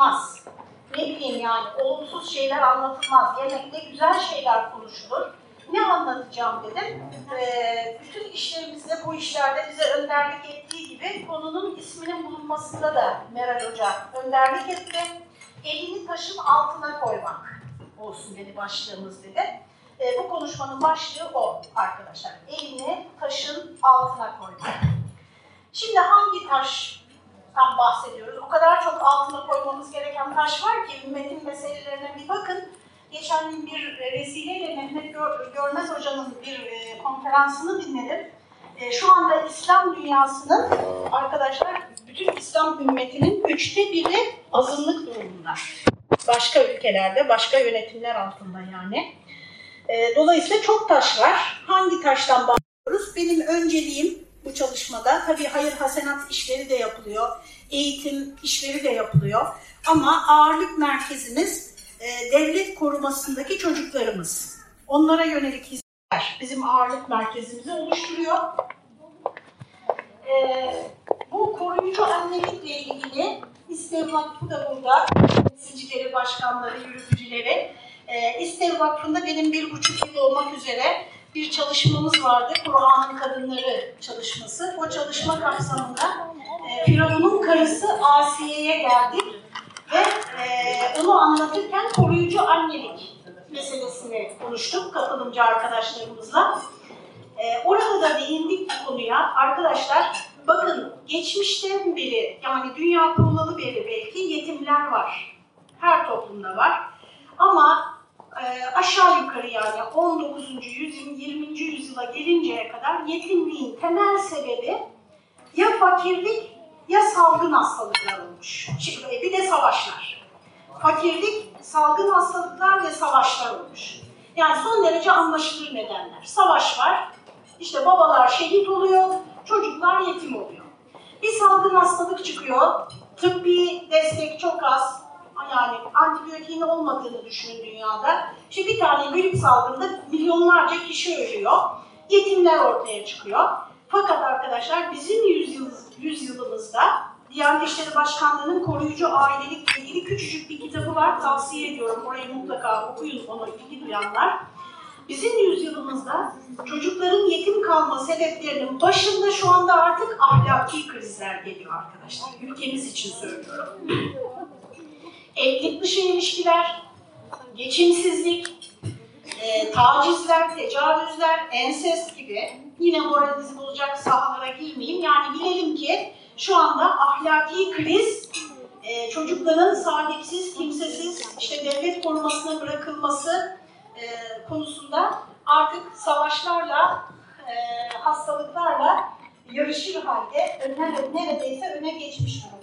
anlatılmaz. Ne bileyim yani olumsuz şeyler anlatılmaz. Yemekte güzel şeyler konuşulur. Ne anlatacağım dedim. Ee, bütün işlerimizde bu işlerde bize önderlik ettiği gibi konunun isminin bulunmasında da Meral Hoca önderlik etti. Elini taşın altına koymak olsun dedi başlığımız dedi. Ee, bu konuşmanın başlığı o arkadaşlar. Elini taşın altına koymak. Şimdi hangi taştan bahsediyoruz? O kadar çok altına koymamız gereken taş var ki ümmetin meselelerine bir bakın. Geçen gün bir vesileyle Mehmet Gör- Görmez Hoca'nın bir e, konferansını dinledim. E, Şu anda İslam dünyasının arkadaşlar bütün İslam ümmetinin üçte biri azınlık durumunda. Başka ülkelerde, başka yönetimler altında yani. E, Dolayısıyla çok taş var. Hangi taştan bahsediyoruz? Benim önceliğim bu çalışmada tabii hayır hasenat işleri de yapılıyor, eğitim işleri de yapılıyor. Ama ağırlık merkezimiz e, devlet korumasındaki çocuklarımız. Onlara yönelik hizmetler bizim ağırlık merkezimizi oluşturuyor. E, bu koruyucu annelikle ilgili İstev Vakfı da burada, temsilcileri, başkanları, yürütücüleri. E, İstev Vakfı'nda benim bir buçuk yıl olmak üzere bir çalışmamız vardı. Kur'an'ın Kadınları çalışması. O çalışma kapsamında e, Firavun'un karısı Asiye'ye geldik ve e, onu anlatırken koruyucu annelik meselesini konuştuk katılımcı arkadaşlarımızla. E, orada da değindik bu konuya. Arkadaşlar bakın geçmişten beri yani dünya kurulalı beri belki yetimler var. Her toplumda var. Ama e, aşağı yukarı yani 19. yüzyıl, 20. yüzyıla gelinceye kadar yetimliğin temel sebebi ya fakirlik ya salgın hastalıklar olmuş. Şimdi bir de savaşlar. Fakirlik, salgın hastalıklar ve savaşlar olmuş. Yani son derece anlaşılır nedenler. Savaş var, işte babalar şehit oluyor, çocuklar yetim oluyor. Bir salgın hastalık çıkıyor, tıbbi destek çok az, yani antibiyotiğin olmadığını düşünün dünyada. İşte bir tane grip salgında milyonlarca kişi ölüyor, yetimler ortaya çıkıyor. Fakat arkadaşlar bizim yüzyıl, yüzyılımızda Diyanet İşleri Başkanlığı'nın koruyucu ailelikle ilgili küçücük bir kitabı var. Tavsiye ediyorum. Orayı mutlaka okuyun onu ilgi duyanlar. Bizim yüzyılımızda çocukların yetim kalma sebeplerinin başında şu anda artık ahlaki krizler geliyor arkadaşlar. Ülkemiz için söylüyorum. Evlilik dışı ilişkiler, geçimsizlik, e, tacizler, tecavüzler, ensest gibi yine moralinizi bozacak sahalara girmeyeyim. Yani bilelim ki şu anda ahlaki kriz e, çocukların sahipsiz, kimsesiz, işte devlet korumasına bırakılması e, konusunda artık savaşlarla, e, hastalıklarla yarışır halde öne, neredeyse öne geçmiş durumda.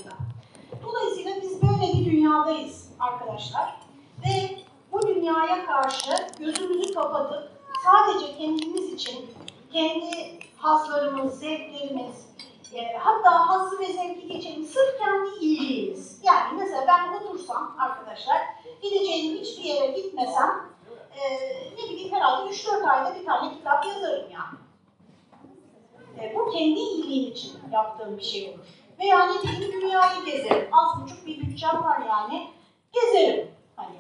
Dolayısıyla biz böyle bir dünyadayız arkadaşlar ve bu dünyaya karşı gözümüzü kapatıp sadece kendimiz için kendi hazlarımız, zevklerimiz, e, hatta hazzı ve zevki geçelim sırf kendi iyiliğimiz. Yani mesela ben otursam arkadaşlar gideceğim hiçbir yere gitmesem e, ne bileyim herhalde 3-4 ayda bir tane kitap yazarım yani. E, bu kendi iyiliğim için yaptığım bir şey olur. Ve yani bir dünyayı gezerim. Az buçuk bir bütçem var yani. Gezerim. Hani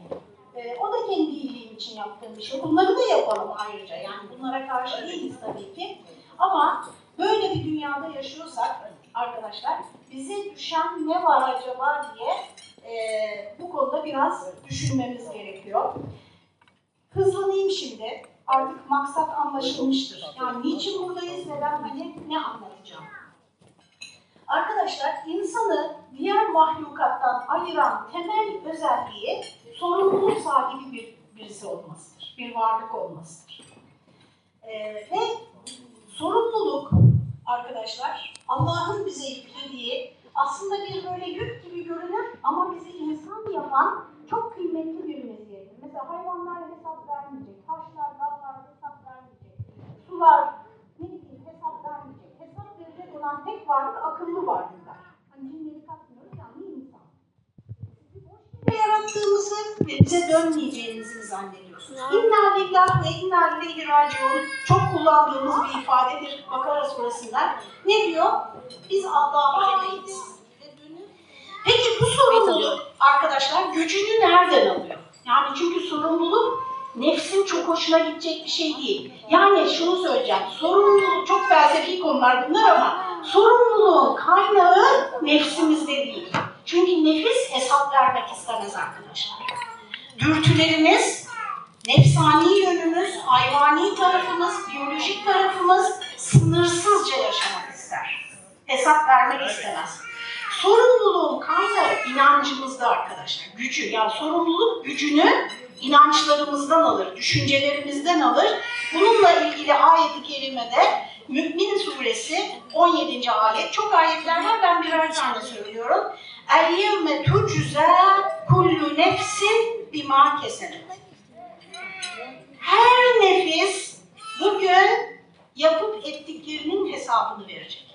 e, o da kendi iyiliğim için yaptığım bir şey. Bunları da yapalım ayrıca. Yani bunlara karşı değiliz tabii ki. Ama böyle bir dünyada yaşıyorsak arkadaşlar bize düşen ne var acaba diye e, bu konuda biraz düşünmemiz gerekiyor. Hızlanayım şimdi. Artık maksat anlaşılmıştır. Yani niçin buradayız ve ben hani ne anlatacağım? Arkadaşlar insanı diğer mahlukattan ayıran temel özelliği sorumluluk sahibi bir birisi olmasıdır. Bir varlık olmasıdır. Ee, ve sorumluluk arkadaşlar Allah'ın bize yüklediği aslında bir böyle yük gibi görünür ama bizi insan yapan çok kıymetli bir meziyettir. Mesela hayvanlar hesap vermeyecek, taşlar, dağlar hesap vermeyecek, sular ne bileyim hesap vermeyecek. Hesap verecek olan tek varlık akıllı varlıklar. Hani cinleri katmıyoruz yani insan. Sizi boş yere bize dönmeyeceğinizi zannediyorsunuz? İnna lillah ve inna ileyhi raciun çok kullandığımız bir ifadedir Bakara surasında. Ne diyor? Biz Allah'a aitiz. Peki bu sorumluluk gücünü nereden alıyor? Yani çünkü sorumluluk nefsin çok hoşuna gidecek bir şey değil. Yani şunu söyleyeceğim, sorumluluk çok felsefi konular bunlar ama sorumluluğun kaynağı nefsimizde değil. Çünkü nefis hesap vermek istemez arkadaşlar. Dürtülerimiz, nefsani yönümüz, hayvani tarafımız, biyolojik tarafımız sınırsızca yaşamak ister. Hesap vermek istemez. Sorumluluğun kaynağı inancımızda arkadaşlar. Gücü, yani sorumluluk gücünü inançlarımızdan alır, düşüncelerimizden alır. Bununla ilgili ayet-i kerimede Mü'min suresi 17. ayet. Çok ayetler var, ben birer tane söylüyorum. El yevme tucza kullu nefsin bima kesenet. Her nefis bugün yapıp ettiklerinin hesabını verecek.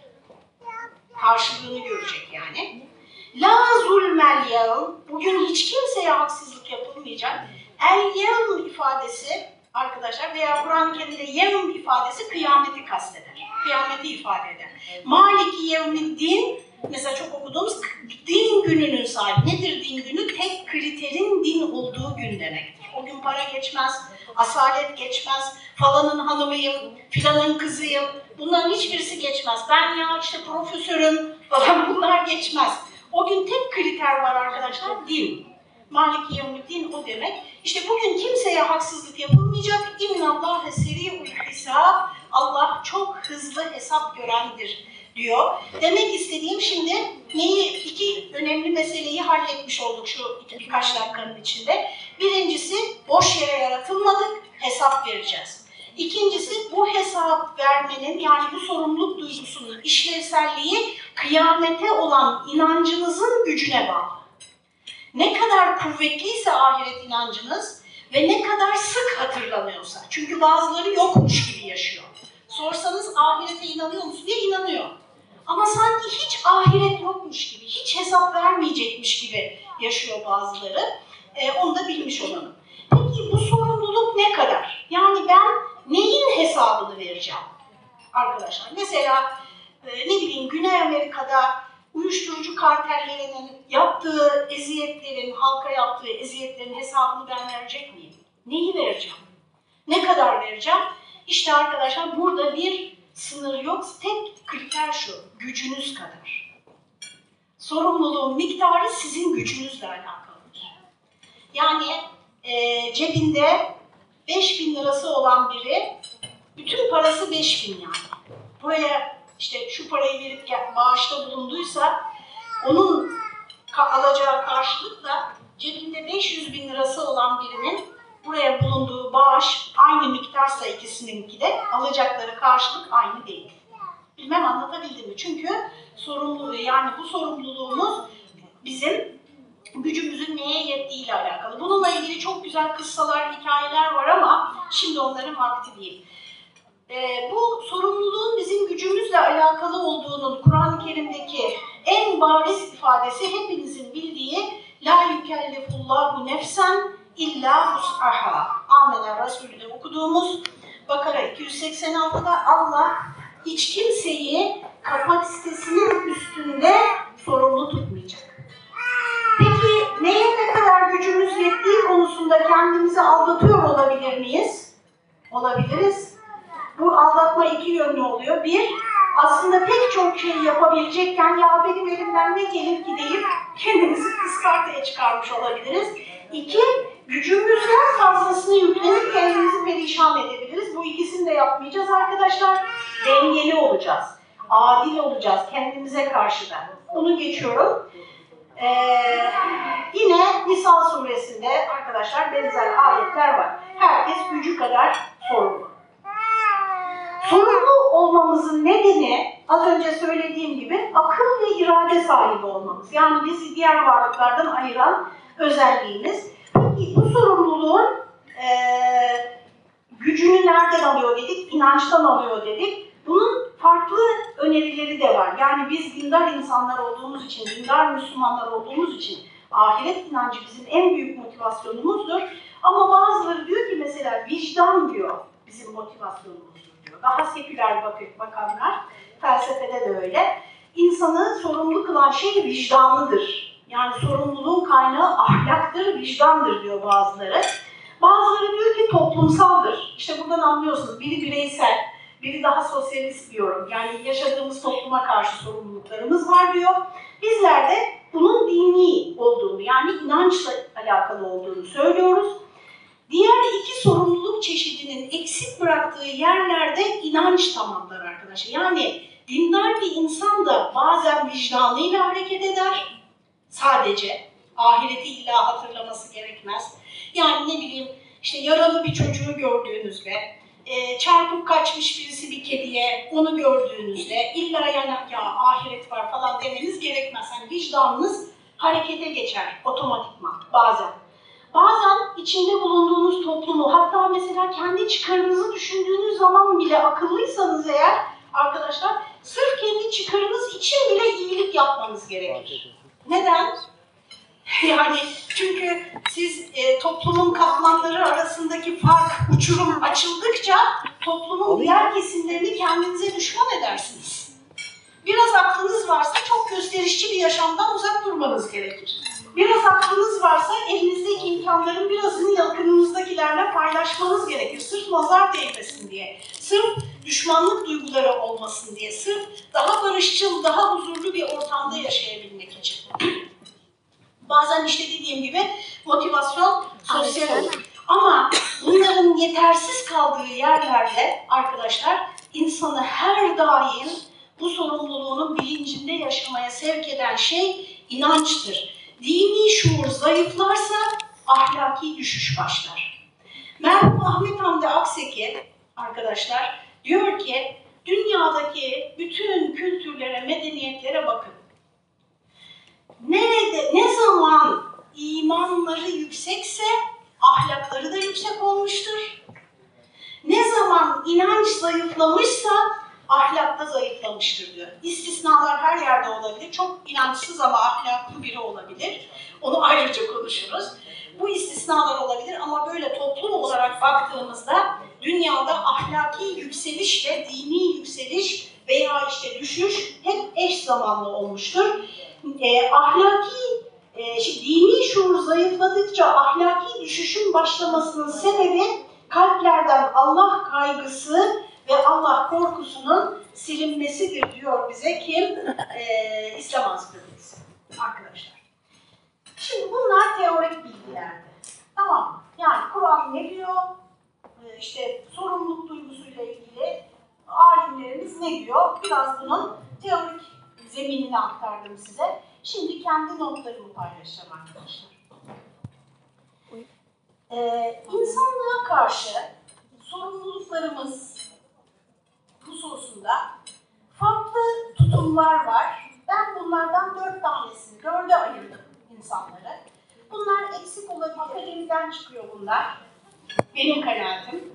Karşılığını görecek yani. La zulmel yevm, bugün hiç kimseye haksızlık yapılmayacak. El yevm ifadesi arkadaşlar veya Kur'an-ı Kerim'de yevm ifadesi kıyameti kasteder. Kıyameti ifade eder. Maliki yevmin din, mesela çok okuduğumuz din gününün sahibi. Nedir din günü? Tek kriterin din olduğu gün demektir. O gün para geçmez, asalet geçmez, falanın hanımıyım, filanın kızıyım. Bunların hiçbirisi geçmez. Ben ya işte profesörüm falan bunlar geçmez. O gün tek kriter var arkadaşlar, din. Maliki yevmiddin o demek. İşte bugün kimseye haksızlık yapılmayacak. İnnallâhe seri'ul hesap. Allah çok hızlı hesap görendir diyor. Demek istediğim şimdi neyi iki önemli meseleyi halletmiş olduk şu birkaç dakikanın içinde. Birincisi boş yere yaratılmadık, hesap vereceğiz. İkincisi bu hesap vermenin yani bu sorumluluk duygusunun işlevselliği kıyamete olan inancınızın gücüne bağlı. Ne kadar kuvvetliyse ahiret inancınız ve ne kadar sık hatırlanıyorsa. Çünkü bazıları yokmuş gibi yaşıyor. Sorsanız ahirete inanıyor musun diye inanıyor. Ama sanki hiç ahiret yokmuş gibi, hiç hesap vermeyecekmiş gibi yaşıyor bazıları. Ee, onu da bilmiş olalım. Peki bu sorumluluk ne kadar? Yani ben neyin hesabını vereceğim? Arkadaşlar mesela e, ne bileyim Güney Amerika'da uyuşturucu kartellerinin yaptığı eziyetlerin, halka yaptığı eziyetlerin hesabını ben verecek miyim? Neyi vereceğim? Ne kadar vereceğim? İşte arkadaşlar burada bir sınır yok. Tek kriter şu, gücünüz kadar. Sorumluluğun miktarı sizin gücünüzle alakalıdır. Yani e, cebinde 5000 lirası olan biri, bütün parası 5000 yani. Buraya işte şu parayı verip bağışta bulunduysa onun alacağı karşılıkla cebinde 500 bin lirası olan birinin buraya bulunduğu bağış aynı miktarsa ikisininki de alacakları karşılık aynı değil. Bilmem anlatabildim mi? Çünkü sorumluluğu yani bu sorumluluğumuz bizim gücümüzün neye yettiğiyle alakalı. Bununla ilgili çok güzel kıssalar, hikayeler var ama şimdi onların vakti değil. Ee, bu sorumluluğun bizim gücümüzle alakalı olduğunun Kur'an-ı Kerim'deki en bariz ifadesi hepinizin bildiği La yükellifullahu nefsen illa hus'aha. Amener Resulü'de okuduğumuz Bakara 286'da Allah hiç kimseyi kapasitesinin üstünde sorumlu tutmayacak. Peki neye ne kadar gücümüz yettiği konusunda kendimizi aldatıyor olabilir miyiz? Olabiliriz. Bu aldatma iki yönlü oluyor. Bir, aslında pek çok şey yapabilecekken ya benim elimden ne gelir ki deyip kendimizi kıskartaya çıkarmış olabiliriz. İki, gücümüzden fazlasını yüklenip kendimizi perişan edebiliriz. Bu ikisini de yapmayacağız arkadaşlar. Dengeli olacağız. Adil olacağız kendimize karşı da. Bunu geçiyorum. Ee, yine Nisa suresinde arkadaşlar benzer ayetler var. Herkes gücü kadar sorumlu. Sorumlu olmamızın nedeni az önce söylediğim gibi akıl ve irade sahibi olmamız. Yani bizi diğer varlıklardan ayıran özelliğimiz. Peki bu sorumluluğun e, gücünü nereden alıyor dedik? İnançtan alıyor dedik. Bunun farklı önerileri de var. Yani biz dindar insanlar olduğumuz için, dindar Müslümanlar olduğumuz için ahiret inancı bizim en büyük motivasyonumuzdur. Ama bazıları diyor ki mesela vicdan diyor bizim motivasyonumuzdur. Daha seküler bakanlar, felsefede de öyle. İnsanı sorumlu kılan şey vicdanıdır. Yani sorumluluğun kaynağı ahlaktır, vicdandır diyor bazıları. Bazıları diyor ki toplumsaldır. İşte buradan anlıyorsunuz. Biri bireysel, biri daha sosyalist bir. Yani yaşadığımız topluma karşı sorumluluklarımız var diyor. Bizler de bunun dini olduğunu yani inançla alakalı olduğunu söylüyoruz. Diğer iki sorumluluk çeşidinin eksik bıraktığı yerlerde inanç tamamlar arkadaşlar. Yani dindar bir insan da bazen vicdanıyla hareket eder. Sadece ahireti illa hatırlaması gerekmez. Yani ne bileyim işte yaralı bir çocuğu gördüğünüzde, e, çarpıp kaçmış birisi bir kediye onu gördüğünüzde illa yani ya ahiret var falan demeniz gerekmez. Yani vicdanınız harekete geçer otomatikman bazen. Bazen içinde bulunduğunuz toplumu hatta mesela kendi çıkarınızı düşündüğünüz zaman bile akıllıysanız eğer arkadaşlar sırf kendi çıkarınız için bile iyilik yapmanız gerekir. Neden? Yani çünkü siz e, toplumun katmanları arasındaki fark, uçurum açıldıkça toplumun diğer kesimlerini kendinize düşman edersiniz. Biraz aklınız varsa çok gösterişçi bir yaşamdan uzak durmanız gerekir. Biraz aklınız varsa elinizdeki imkanların birazını yakınınızdakilerle paylaşmanız gerekir. Sırf nazar değmesin diye, sırf düşmanlık duyguları olmasın diye, sırf daha barışçıl, daha huzurlu bir ortamda yaşayabilmek için. Bazen işte dediğim gibi motivasyon sosyal olur. Ama bunların yetersiz kaldığı yerlerde arkadaşlar insanı her daim bu sorumluluğunun bilincinde yaşamaya sevk eden şey inançtır. Dini şuur zayıflarsa ahlaki düşüş başlar. Merhum Ahmet Hamdi Akseki arkadaşlar diyor ki dünyadaki bütün kültürlere, medeniyetlere bakın nerede, ne zaman imanları yüksekse ahlakları da yüksek olmuştur. Ne zaman inanç zayıflamışsa ahlak da zayıflamıştır diyor. İstisnalar her yerde olabilir. Çok inançsız ama ahlaklı biri olabilir. Onu ayrıca konuşuruz. Bu istisnalar olabilir ama böyle toplum olarak baktığımızda dünyada ahlaki yükselişle dini yükseliş veya işte düşüş hep eş zamanlı olmuştur e, ahlaki, e, şey, dini şuur zayıfladıkça ahlaki düşüşün başlamasının sebebi kalplerden Allah kaygısı ve Allah korkusunun silinmesidir diyor bize kim? E, İslam ansiklopedisi arkadaşlar. Şimdi bunlar teorik bilgilerdi. Tamam mı? Yani Kur'an ne diyor? E, işte sorumluluk duygusuyla ilgili alimlerimiz ne diyor? Biraz bunun teorik zeminini aktardım size. Şimdi kendi notlarımı paylaşacağım arkadaşlar. Ee, insanlığa karşı sorumluluklarımız hususunda farklı tutumlar var. Ben bunlardan dört tanesini, dörde ayırdım insanları. Bunlar eksik olabilir, akademiden çıkıyor bunlar. Benim kanaatim.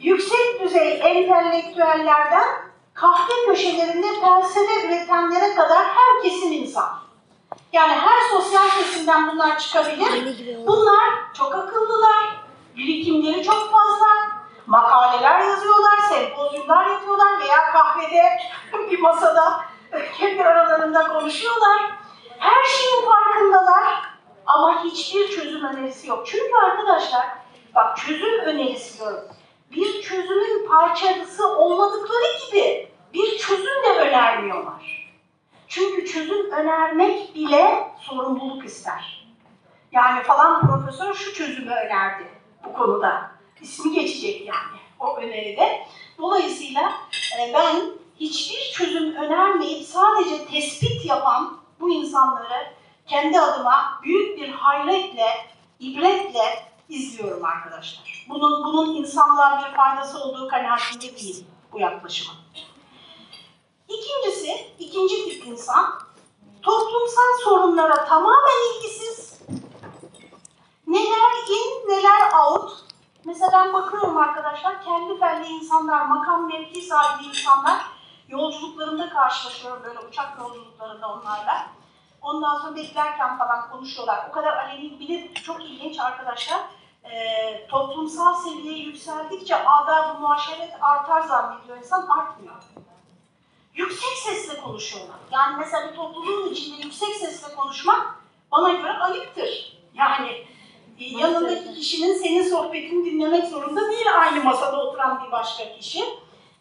Yüksek düzey entelektüellerden kahve köşelerinde felsefe üretenlere kadar herkesin insan. Yani her sosyal kesimden bunlar çıkabilir. Bunlar çok akıllılar, birikimleri çok fazla, makaleler yazıyorlar, sempozyumlar yapıyorlar veya kahvede bir masada kendi aralarında konuşuyorlar. Her şeyin farkındalar ama hiçbir çözüm önerisi yok. Çünkü arkadaşlar, bak çözüm önerisi diyorum. Bir çözümün parçası olmadıkları gibi bir çözüm de önermiyorlar. Çünkü çözüm önermek bile sorumluluk ister. Yani falan profesör şu çözümü önerdi bu konuda. İsmi geçecek yani o öneride. Dolayısıyla e, ben hiçbir çözüm önermeyip sadece tespit yapan bu insanları kendi adıma büyük bir hayretle, ibretle izliyorum arkadaşlar. Bunun, bunun insanlığa bir faydası olduğu kanaatinde değil bu yaklaşımın. İkincisi, ikinci tip insan, toplumsal sorunlara tamamen ilgisiz. Neler in, neler out. Mesela bakıyorum arkadaşlar, kendi felli insanlar, makam mevki sahibi insanlar yolculuklarında karşılaşıyorum böyle uçak yolculuklarında onlarla. Ondan sonra beklerken falan konuşuyorlar. O kadar aleni bilir, çok ilginç arkadaşlar. Ee, toplumsal seviye yükseldikçe adab-ı muaşeret artar zannediyor insan, artmıyor yüksek sesle konuşuyorlar. Yani mesela bir topluluğun içinde yüksek sesle konuşmak bana göre ayıptır. Yani e, yanındaki kişinin senin sohbetini dinlemek zorunda değil aynı masada oturan bir başka kişi.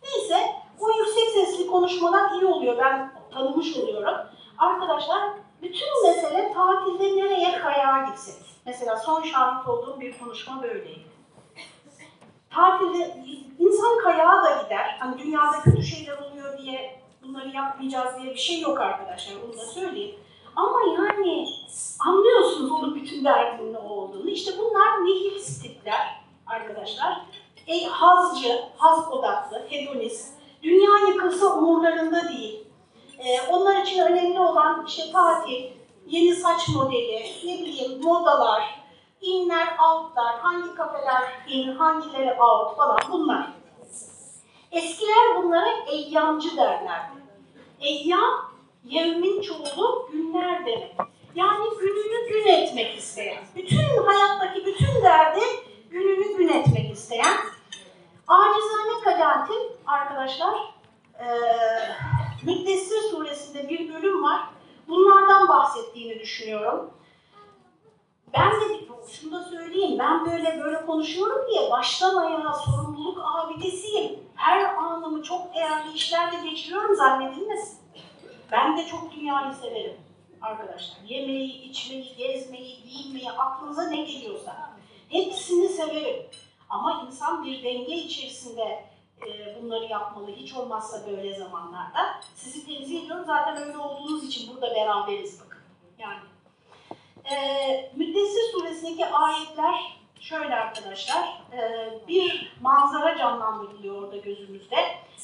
Neyse bu yüksek sesli konuşmalar iyi oluyor. Ben tanımış oluyorum. Arkadaşlar bütün mesele tatilde nereye kayağa gitsek. Mesela son şahit olduğum bir konuşma böyleydi. Tatilde insan kayağa da gider. Hani dünyada kötü şeyler oluyor diye bunları yapmayacağız diye bir şey yok arkadaşlar. Bunu da söyleyeyim. Ama yani anlıyorsunuz onun bütün derdinin ne olduğunu. İşte bunlar nihilist arkadaşlar. E, hazcı, haz odaklı, hedonist. Dünya yıkılsa umurlarında değil. E, onlar için önemli olan işte tatil, yeni saç modeli, ne bileyim modalar, inler, outlar, hangi kafeler in, hangileri out falan bunlar. Eskiler bunlara eyyamcı derlerdi. Eyyam, yevmin çoğulu günler demek. Yani gününü gün etmek isteyen, bütün hayattaki bütün derdi gününü gün etmek isteyen. Acizane kanaatim arkadaşlar, e, Müddessir suresinde bir bölüm var. Bunlardan bahsettiğini düşünüyorum. Ben de şunu da söyleyeyim, ben böyle böyle konuşuyorum diye baştan ayağa sorumluluk abidesiyim. Her anımı çok değerli işlerle geçiriyorum zannedilmesin. Ben de çok dünyayı severim arkadaşlar. Yemeği, içmeyi, gezmeyi, giyinmeyi, aklınıza ne geliyorsa. Hepsini severim. Ama insan bir denge içerisinde e, bunları yapmalı. Hiç olmazsa böyle zamanlarda. Sizi tenzih ediyorum. Zaten öyle olduğunuz için burada beraberiz bakın. Yani e, Müddessir suresindeki ayetler şöyle arkadaşlar. E, bir manzara canlandırılıyor orada gözümüzde.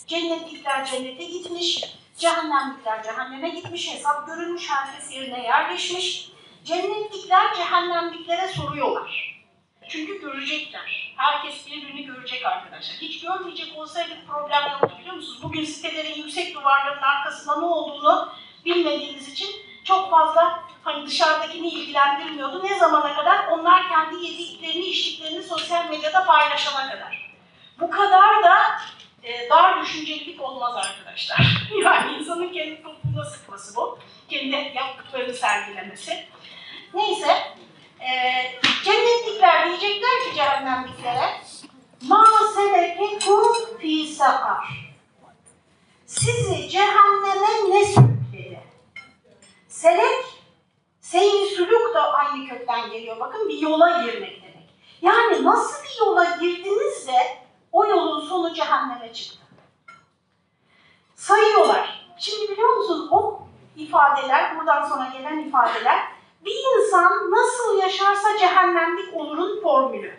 Cennetlikler cennete gitmiş, cehennemlikler cehenneme gitmiş, hesap görülmüş, herkes yerine yerleşmiş. Cennetlikler cehennemliklere soruyorlar. Çünkü görecekler. Herkes birbirini görecek arkadaşlar. Hiç görmeyecek olsaydı problem yoktu biliyor musunuz? Bugün sitelerin yüksek duvarların arkasında ne olduğunu bilmediğimiz için çok fazla hani dışarıdakini ilgilendirmiyordu. Ne zamana kadar? Onlar kendi yediklerini, içtiklerini sosyal medyada paylaşana kadar. Bu kadar da e, dar düşüncelilik olmaz arkadaşlar. yani insanın kendi toplumuna sıkması bu. Kendi yaptıklarını sergilemesi. Neyse, e, cennetlikler diyecekler ki cehennemliklere Ma sebekekum fi sakar. Sizi cehenneme ne sürükledi? Selek, seyri sülük da aynı kökten geliyor. Bakın bir yola girmek demek. Yani nasıl bir yola girdiniz de o yolun sonu cehenneme çıktı. Sayıyorlar. Şimdi biliyor musunuz o ifadeler, buradan sonra gelen ifadeler bir insan nasıl yaşarsa cehennemlik olurun formülü.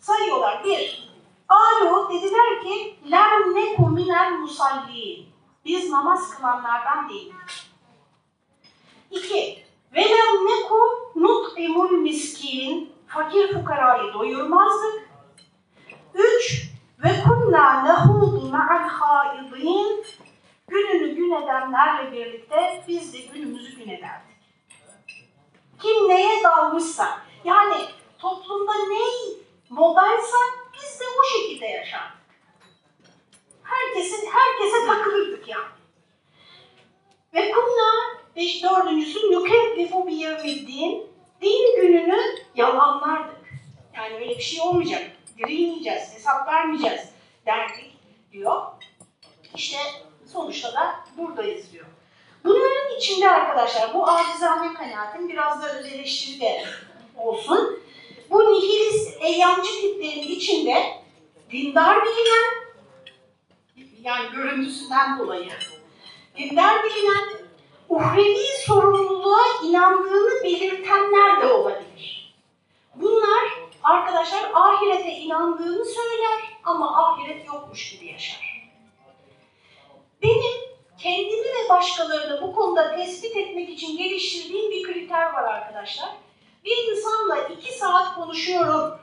Sayıyorlar. Bir, Alo dediler ki lem neku minel musalliin. Biz namaz kılanlardan değiliz. İki, ve lem neku nut'imul miskin. Fakir fukarayı doyurmazdık. Üç, ve kunna nehudu ma'al haidin. Gününü gün edenlerle birlikte biz de günümüzü gün ederdik. Kim neye dalmışsa, yani toplumda ne modaysa biz de o şekilde yaşardık. Herkesin, herkese takılırdık yani. Ve kunna, beş, dördüncüsü nükebbifu bi yevmiddin. Din gününü yalanlardık. Yani öyle bir şey olmayacak. Dirilmeyeceğiz, hesap vermeyeceğiz derdik diyor. İşte sonuçta da buradayız diyor. Bunların içinde arkadaşlar bu acizane kanaatim biraz da öz eleştiri de olsun. Bu nihilist eyyamcı tiplerin içinde dindar bilinen, yani görüntüsünden dolayı, dindar bilinen, uhrevi sorumluluğa inandığını belirtenler de olabilir. Bunlar arkadaşlar ahirete inandığını söyler ama ahiret yokmuş gibi yaşar. Benim kendimi ve başkalarını bu konuda tespit etmek için geliştirdiğim bir kriter var arkadaşlar. Bir insanla iki saat konuşuyorum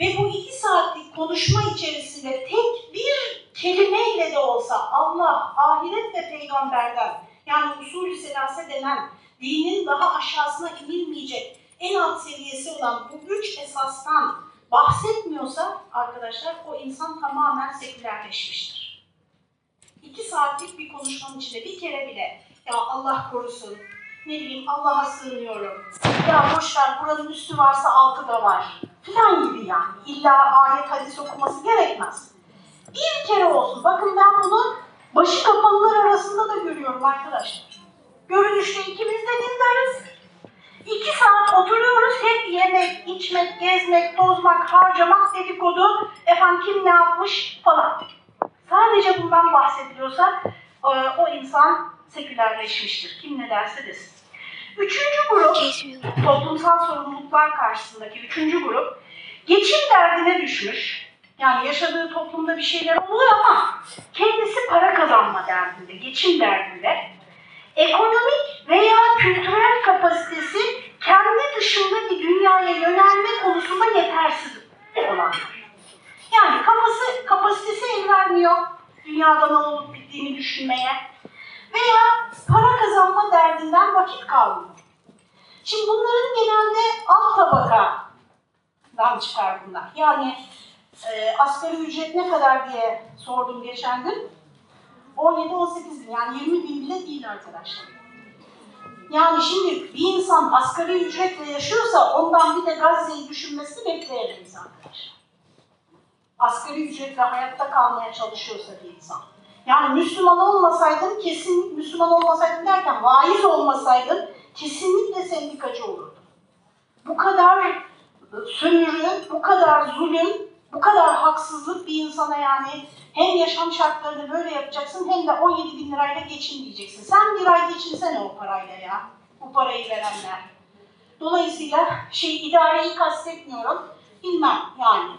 ve bu iki saatlik konuşma içerisinde tek bir kelimeyle de olsa Allah, ahiret ve peygamberden yani usulü selase denen dinin daha aşağısına inilmeyecek en alt seviyesi olan bu üç esastan bahsetmiyorsa arkadaşlar o insan tamamen sekülerleşmiştir. İki saatlik bir konuşmanın içinde bir kere bile ya Allah korusun, ne bileyim Allah'a sığınıyorum. Ya boşver buranın üstü varsa altı da var. Filan gibi yani. İlla ayet hadis okuması gerekmez. Bir kere olsun. Bakın ben bunu başı kapalılar arasında da görüyorum arkadaşlar. Görünüşte ikimiz de dindarız. İki saat oturuyoruz hep yemek, içmek, gezmek, tozmak, harcamak, dedikodu, efendim kim ne yapmış falan. Sadece bundan bahsediliyorsa e, o insan sekülerleşmiştir. Kim ne derse desin. Üçüncü grup, toplumsal sorumluluklar karşısındaki üçüncü grup, geçim derdine düşmüş. Yani yaşadığı toplumda bir şeyler oluyor ama kendisi para kazanma derdinde, geçim derdinde. Ekonomik veya kültürel kapasitesi kendi dışındaki dünyaya yönelme konusunda yetersiz olanlar. Yani kafası, kapasitesi el vermiyor dünyada ne olup bittiğini düşünmeye veya para kazanma derdinden vakit kalmıyor. Şimdi bunların genelde alt tabakadan çıkar bunlar. Yani e, asgari ücret ne kadar diye sordum geçen gün. 17-18 bin yani 20 bin bile değil arkadaşlar. Yani şimdi bir insan asgari ücretle yaşıyorsa ondan bir de Gazze'yi düşünmesini bekleyemeyiz arkadaşlar. Asgari ücretle hayatta kalmaya çalışıyorsa bir insan. Yani Müslüman olmasaydın kesin Müslüman olmasaydın derken vaiz olmasaydın kesinlikle sendikacı olurdun. Bu kadar sömürü, bu kadar zulüm, bu kadar haksızlık bir insana yani hem yaşam şartlarını böyle yapacaksın hem de 17 bin lirayla geçin diyeceksin. Sen bir ay geçinsene o parayla ya, bu parayı verenler. Dolayısıyla şey idareyi kastetmiyorum, bilmem yani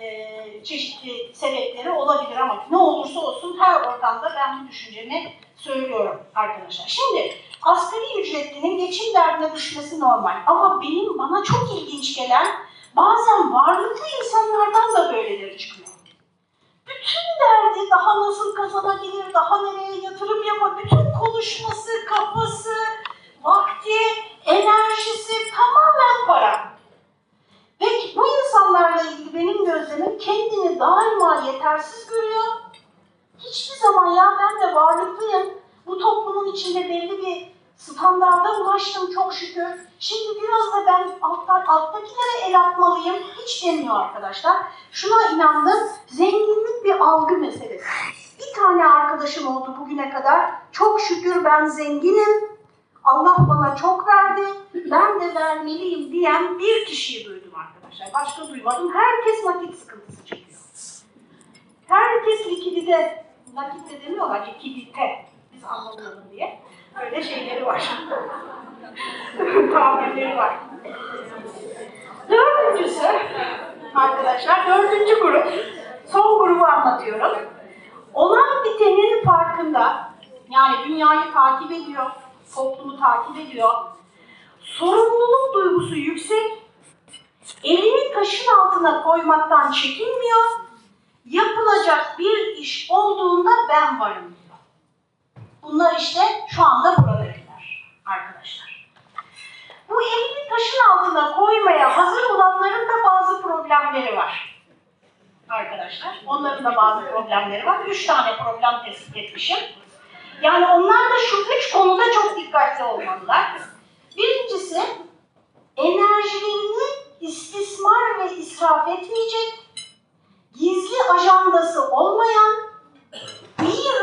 e, çeşitli sebepleri olabilir ama ne olursa olsun her ortamda ben bu düşüncemi söylüyorum arkadaşlar. Şimdi asgari ücretlinin geçim derdine düşmesi normal ama benim bana çok ilginç gelen bazen varlıklı insanlardan da böyleleri çıkıyor. Bütün derdi daha nasıl kazanabilir, daha nereye yatırım yapar, bütün konuşması, kafası, vakti, enerjisi tamamen para. Ve bu insanlarla ilgili benim gözlemim kendini daima yetersiz görüyor. Hiçbir zaman ya ben de varlıklıyım, bu toplumun içinde belli bir standarda ulaştım çok şükür. Şimdi biraz da ben alttan, alttakilere el atmalıyım. Hiç demiyor arkadaşlar. Şuna inandım. Zenginlik bir algı meselesi. Bir tane arkadaşım oldu bugüne kadar. Çok şükür ben zenginim. Allah bana çok verdi. Ben de vermeliyim diyen bir kişiyi duydum arkadaşlar. Başka duymadım. Herkes nakit sıkıntısı çekiyor. Herkes likidite, nakit de demiyorlar, likidite. Biz anlamayalım diye. Öyle şeyleri var. Tabirleri var. Dördüncüsü, arkadaşlar, dördüncü grup, son grubu anlatıyorum. Olan bitenin farkında, yani dünyayı takip ediyor, toplumu takip ediyor, sorumluluk duygusu yüksek, elini taşın altına koymaktan çekinmiyor, yapılacak bir iş olduğunda ben varım. Bunlar işte şu anda buradakiler arkadaşlar. Bu elini taşın altına koymaya hazır olanların da bazı problemleri var. Arkadaşlar, onların da bazı problemleri var. Üç tane problem tespit etmişim. Yani onlar da şu üç konuda çok dikkatli olmalılar. Birincisi, enerjilerini istismar ve israf etmeyecek, gizli ajandası olmayan,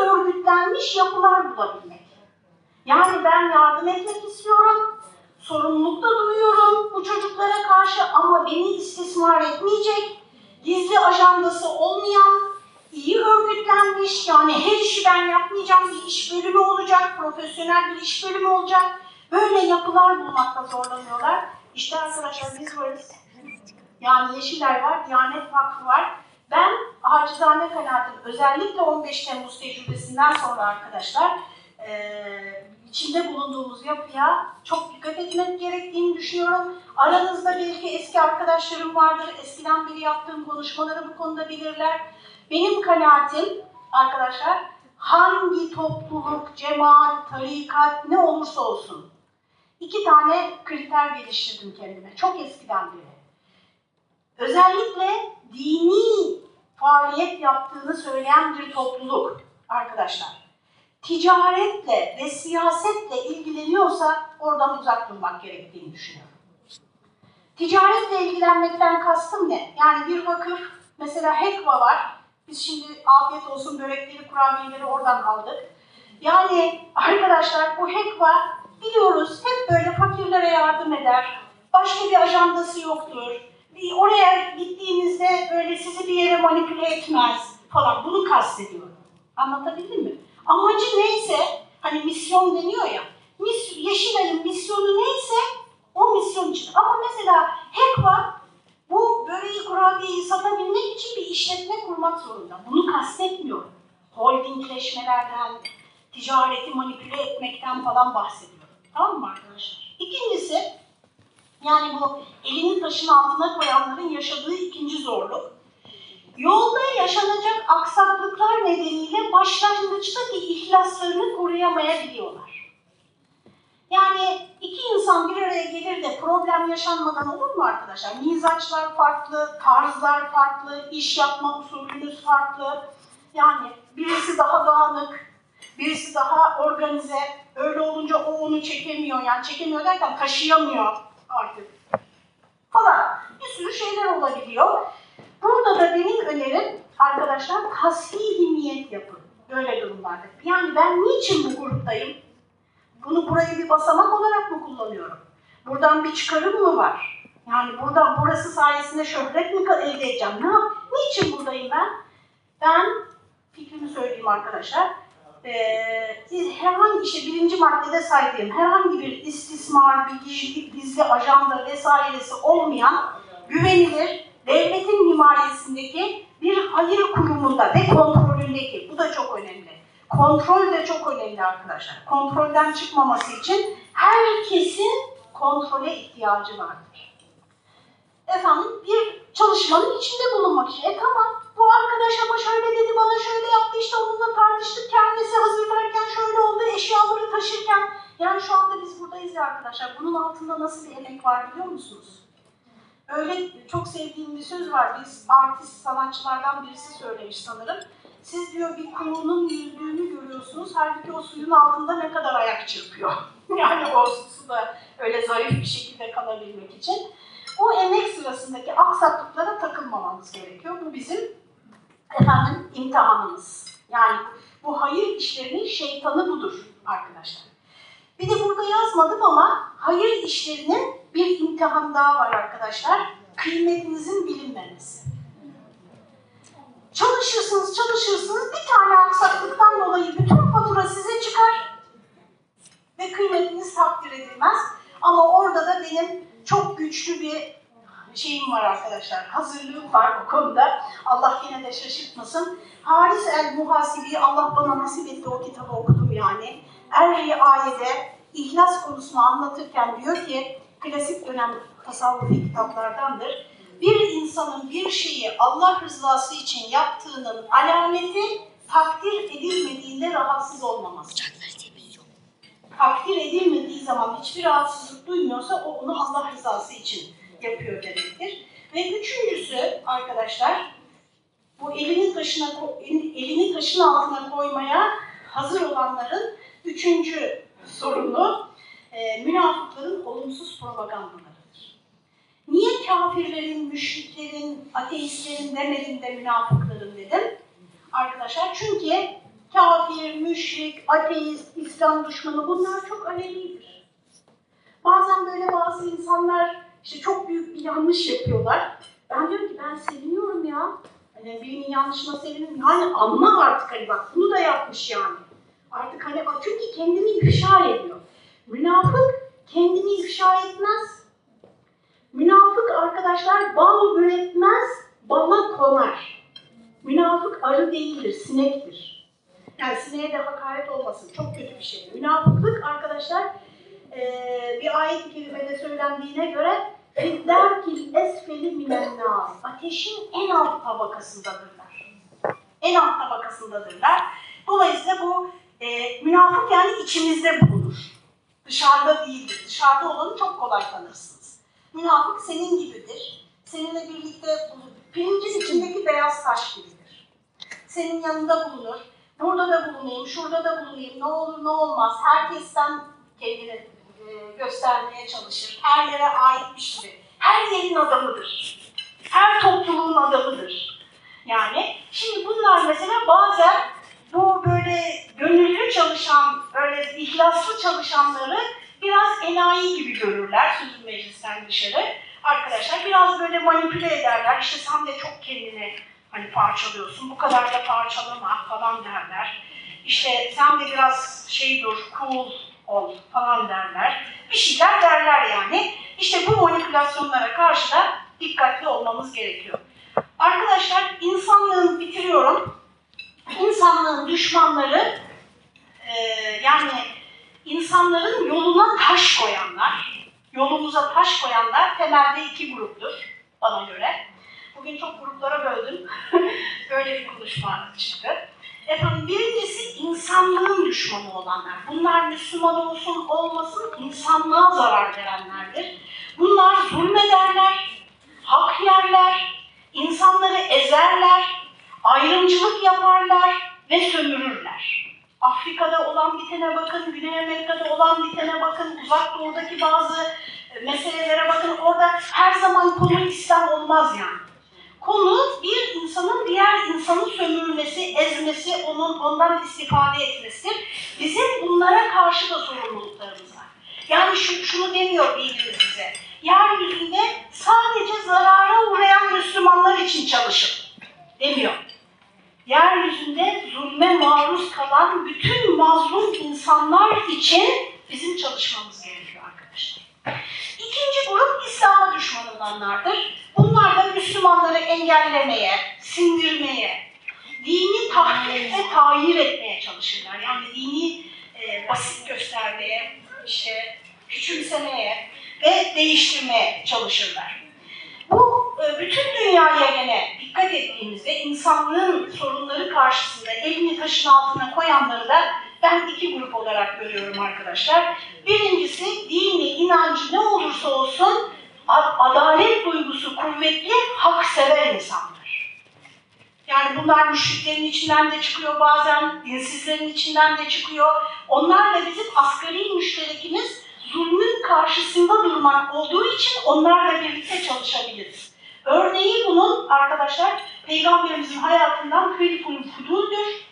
örgütlenmiş yapılar bulabilmek. Yani ben yardım etmek istiyorum, sorumluluk da duyuyorum bu çocuklara karşı ama beni istismar etmeyecek, gizli ajandası olmayan, iyi örgütlenmiş, yani her işi ben yapmayacağım, bir iş bölümü olacak, profesyonel bir iş bölümü olacak. Böyle yapılar bulmakta zorlanıyorlar. İşte arkadaşlar biz varız. Yani Yeşiller var, Diyanet Vakfı var. Ben acizane kanaatim özellikle 15 Temmuz tecrübesinden sonra arkadaşlar e, içinde bulunduğumuz yapıya çok dikkat etmek gerektiğini düşünüyorum. Aranızda belki eski arkadaşlarım vardır. Eskiden beri yaptığım konuşmaları bu konuda bilirler. Benim kanaatim arkadaşlar hangi topluluk, cemaat, tarikat ne olursa olsun iki tane kriter geliştirdim kendime. Çok eskiden beri. Özellikle dini faaliyet yaptığını söyleyen bir topluluk arkadaşlar. ticaretle ve siyasetle ilgileniyorsa oradan uzak durmak gerektiğini düşünüyorum. Ticaretle ilgilenmekten kastım ne? Yani bir vakıf, mesela HEKVA var. Biz şimdi afiyet olsun börekleri, kurabiyeleri oradan aldık. Yani arkadaşlar bu HEKVA biliyoruz hep böyle fakirlere yardım eder. Başka bir ajandası yoktur. Bir oraya gittiğinizde böyle sizi bir yere manipüle etmez falan. Bunu kastediyorum. Anlatabildim mi? Amacı neyse, hani misyon deniyor ya, mis Yeşilay'ın misyonu neyse o misyon için. Ama mesela HEKVA bu böreği kurabiyeyi satabilmek için bir işletme kurmak zorunda. Bunu kastetmiyorum. Holdingleşmelerden, ticareti manipüle etmekten falan bahsediyorum. Tamam mı arkadaşlar? İkincisi, yani bu elini taşın altına koyanların yaşadığı ikinci zorluk. Yolda yaşanacak aksaklıklar nedeniyle başlangıçtaki ihlaslarını koruyamayabiliyorlar. Yani iki insan bir araya gelir de problem yaşanmadan olur mu arkadaşlar? Mizaçlar farklı, tarzlar farklı, iş yapma usulünüz farklı. Yani birisi daha dağınık, birisi daha organize. Öyle olunca o onu çekemiyor. Yani çekemiyor derken taşıyamıyor artık. Falan. Bir sürü şeyler olabiliyor. Burada da benim önerim arkadaşlar tasfihi niyet yapın. Böyle durumlarda. Yani ben niçin bu gruptayım? Bunu burayı bir basamak olarak mı kullanıyorum? Buradan bir çıkarım mı var? Yani buradan burası sayesinde şöhret mi elde edeceğim? Ne? Niçin buradayım ben? Ben fikrimi söyleyeyim arkadaşlar. Ee, herhangi işte birinci maddede saydığım herhangi bir istismar, bir gizli, gizli ajanda vesairesi olmayan güvenilir devletin himayesindeki bir hayır kurumunda ve kontrolündeki, bu da çok önemli. Kontrol de çok önemli arkadaşlar. Kontrolden çıkmaması için herkesin kontrole ihtiyacı vardır. Efendim bir çalışmanın içinde bulunmak için. E tamam bu arkadaş ama şöyle dedi bana şöyle yaptı işte onunla tartıştık kendisi hazırlarken şöyle oldu eşyaları taşırken. Yani şu anda biz buradayız ya arkadaşlar. Bunun altında nasıl bir emek var biliyor musunuz? Öyle çok sevdiğim bir söz var. Biz artist sanatçılardan birisi söylemiş sanırım. Siz diyor bir kumunun yüzdüğünü görüyorsunuz. Halbuki o suyun altında ne kadar ayak çırpıyor. yani o su da öyle zarif bir şekilde kalabilmek için. O emek sırasındaki aksaklıklara takılmamamız gerekiyor. Bu bizim efendim imtihanımız. Yani bu hayır işlerinin şeytanı budur arkadaşlar. Bir de burada yazmadım ama hayır işlerinin bir imtihan daha var arkadaşlar. Kıymetinizin bilinmemesi. Çalışırsınız, çalışırsınız. Bir tane aksaklıktan dolayı bütün fatura size çıkar ve kıymetiniz takdir edilmez. Ama orada da benim çok güçlü bir şeyim var arkadaşlar. Hazırlığım var bu konuda. Allah yine de şaşırtmasın. Haris el Muhasibi Allah bana nasip etti o kitabı okudum yani. Er Riaye'de ihlas konusunu anlatırken diyor ki klasik dönem tasavvufi kitaplardandır. Bir insanın bir şeyi Allah rızası için yaptığının alameti takdir edilmediğinde rahatsız olmaması. Takdir edilmediği zaman hiçbir rahatsızlık duymuyorsa o onu Allah rızası için yapıyor demektir. Ve üçüncüsü arkadaşlar bu elini taşına elini taşın altına koymaya hazır olanların üçüncü sorunu e, münafıkların olumsuz propagandalarıdır. Niye kafirlerin, müşriklerin, ateistlerin demedim de münafıkların dedim? Arkadaşlar çünkü kafir, müşrik, ateist, İslam düşmanı bunlar çok alelidir. Bazen böyle bazı insanlar işte çok büyük bir yanlış yapıyorlar. Ben diyorum ki ben seviniyorum ya. Hani birinin yanlışına seviniyorum. Yani anla artık hani bak bunu da yapmış yani. Artık hani çünkü kendini ifşa ediyor. Münafık kendini ifşa etmez. Münafık arkadaşlar bal üretmez, bala konar. Münafık arı değildir, sinektir tersineye de hakaret olmasın. Çok kötü bir şey. Münafıklık arkadaşlar e, bir ayet-i kerimede söylendiğine göre Fidderkil esfeli minennâ Ateşin en alt tabakasındadırlar. En alt tabakasındadırlar. Dolayısıyla bu e, münafık yani içimizde bulunur. Dışarıda değildir. Dışarıda olanı çok kolay tanırsınız. Münafık senin gibidir. Seninle birlikte bulunur. Pirincin içindeki beyaz taş gibidir. Senin yanında bulunur burada da bulunayım, şurada da bulunayım, ne olur ne olmaz, herkesten kendini e, göstermeye çalışır, her yere aitmiş gibi. Her yerin adamıdır. Her topluluğun adamıdır. Yani şimdi bunlar mesela bazen bu böyle gönüllü çalışan, böyle ihlaslı çalışanları biraz enayi gibi görürler sözün meclisten dışarı. Arkadaşlar biraz böyle manipüle ederler. İşte sen de çok kendini hani parçalıyorsun, bu kadar da parçalama falan derler. İşte sen de biraz şey dur, cool ol falan derler. Bir şeyler derler yani. İşte bu manipülasyonlara karşı da dikkatli olmamız gerekiyor. Arkadaşlar insanlığın bitiriyorum. İnsanlığın düşmanları e, yani insanların yoluna taş koyanlar, yolumuza taş koyanlar temelde iki gruptur bana göre. Bugün çok gruplara böldüm. Böyle bir konuşma çıktı. Efendim birincisi insanlığın düşmanı olanlar. Bunlar Müslüman olsun olmasın insanlığa zarar verenlerdir. Bunlar zulmederler, hak yerler, insanları ezerler, ayrımcılık yaparlar ve sömürürler. Afrika'da olan bitene bakın, Güney Amerika'da olan bitene bakın, uzak doğudaki bazı meselelere bakın. Orada her zaman konu İslam olmaz yani. Konu bir insanın diğer insanı sömürmesi, ezmesi, onun ondan istifade etmesidir. Bizim bunlara karşı da sorumluluklarımız var. Yani şu, şunu demiyor bilginiz size. Yeryüzünde sadece zarara uğrayan Müslümanlar için çalışın demiyor. Yeryüzünde zulme maruz kalan bütün mazlum insanlar için bizim çalışmamız gerekiyor arkadaşlar. İkinci grup İslam'a düşman olanlardır. Bunlar da Müslümanları engellemeye, sindirmeye, dini tahrif ve tahir etmeye çalışırlar. Yani dini e, basit göstermeye, işte küçümsemeye ve değiştirmeye çalışırlar. Bu e, bütün dünyaya gene dikkat ettiğimizde insanlığın sorunları karşısında elini taşın altına koyanları da ben iki grup olarak görüyorum arkadaşlar. Birincisi dini, inancı ne olursa olsun adalet duygusu kuvvetli, hak sever insanlar. Yani bunlar müşriklerin içinden de çıkıyor bazen, dinsizlerin içinden de çıkıyor. Onlar da bizim asgari müşterekimiz zulmün karşısında durmak olduğu için onlarla birlikte çalışabiliriz. Örneği bunun arkadaşlar Peygamberimizin hayatından Hülful Fudul'dür.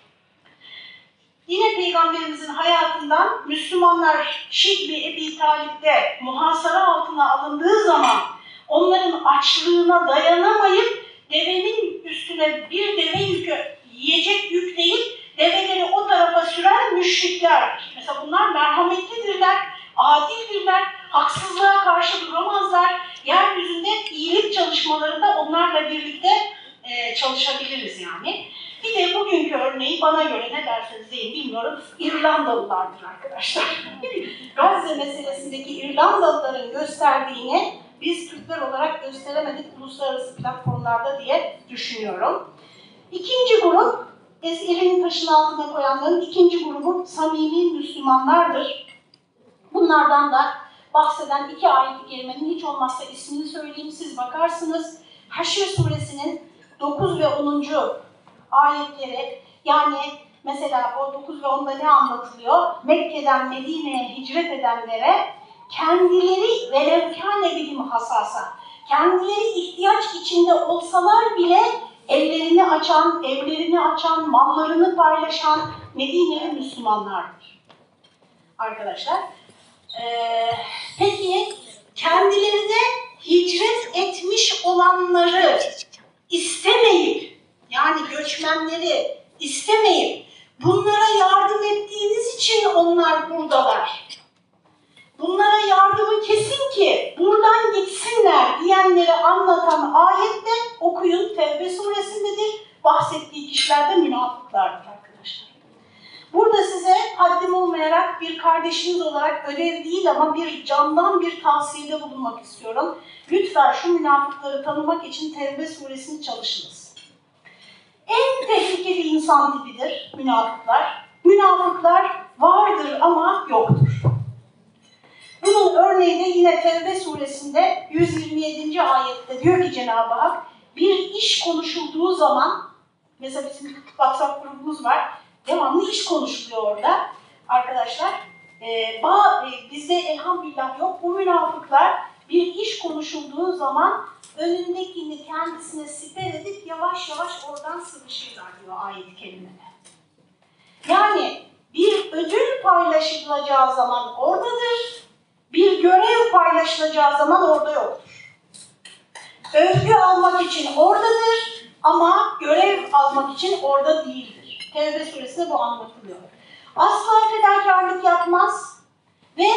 Yine Peygamberimizin hayatından Müslümanlar Şibli Ebi Talip'te muhasara altına alındığı zaman onların açlığına dayanamayıp devenin üstüne bir deve yükü, yiyecek yükleyip develeri o tarafa süren müşrikler. Mesela bunlar merhametlidirler, adildirler, haksızlığa karşı duramazlar. Yeryüzünde iyilik çalışmalarında onlarla birlikte e, çalışabiliriz yani. Bir de bugünkü örneği bana göre ne derseniz deyin bilmiyorum, İrlandalılardır arkadaşlar. Gazze meselesindeki İrlandalıların gösterdiğini biz Türkler olarak gösteremedik uluslararası platformlarda diye düşünüyorum. İkinci grup, elini taşın altına koyanların ikinci grubu samimi Müslümanlardır. Bunlardan da bahseden iki ayet-i kerimenin hiç olmazsa ismini söyleyeyim, siz bakarsınız. Haşr suresinin 9 ve 10 ayetleri yani mesela o 9 ve 10'da ne anlatılıyor? Mekke'den Medine'ye hicret edenlere kendileri velevkâne bilim hasasa, kendileri ihtiyaç içinde olsalar bile ellerini açan, evlerini açan, mallarını paylaşan Medine'li Müslümanlardır. Arkadaşlar, ee, peki kendileri de hicret etmiş olanları istemeyip yani göçmenleri istemeyip bunlara yardım ettiğiniz için onlar buradalar. Bunlara yardımı kesin ki buradan gitsinler diyenleri anlatan ayette okuyun Tevbe suresindedir. Bahsettiği kişiler de münafıklardır arkadaşlar. Burada size haddim olmayarak bir kardeşiniz olarak ödev değil ama bir candan bir tavsiyede bulunmak istiyorum. Lütfen şu münafıkları tanımak için Tevbe suresini çalışınız. En tehlikeli insan tipidir münafıklar. Münafıklar vardır ama yoktur. Bunun örneği de yine Tevbe suresinde 127. ayette diyor ki Cenab-ı Hak bir iş konuşulduğu zaman mesela bizim WhatsApp grubumuz var. devamlı iş konuşuluyor orada arkadaşlar. Ee, ba, e, bizde elhamdülillah yok. Bu münafıklar bir iş konuşulduğu zaman önündekini kendisine siper edip yavaş yavaş oradan sıvışırlar diyor ayet-i. Yani bir ödül paylaşılacağı zaman oradadır, bir görev paylaşılacağı zaman orada yoktur. Övgü almak için oradadır ama görev almak için orada değildir. Tevbe suresinde bu anlatılıyor. Asla fedakarlık yapmaz ve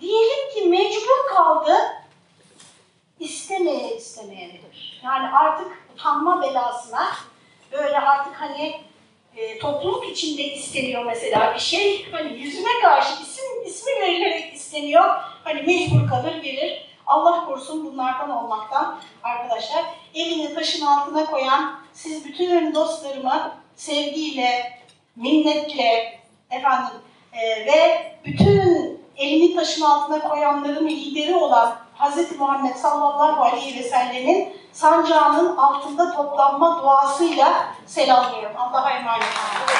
diyelim ki mecbur kaldı, istemeye istemeyebilir. Yani artık utanma belasına böyle artık hani e, topluluk içinde isteniyor mesela bir şey. Hani yüzüne karşı isim ismi verilerek isteniyor. Hani mecbur kalır verir. Allah korusun bunlardan olmaktan arkadaşlar. Elini taşın altına koyan siz bütün dostlarıma sevgiyle, minnetle efendim e, ve bütün elini taşın altına koyanların lideri olan Hz. Muhammed sallallahu aleyhi ve sellemin sancağının altında toplanma duasıyla selamlıyorum. Allah'a emanet olun.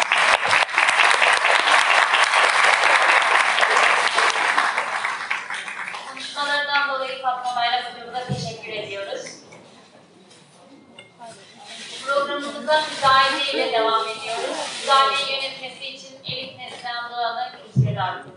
Konuşmalarından dolayı Fatma Bayrak Hocamıza teşekkür ediyoruz. Programımıza müdahaleyle devam ediyoruz. Müdahaleyi yönetmesi için Elif Neslihan Doğan'ı kürsüye davet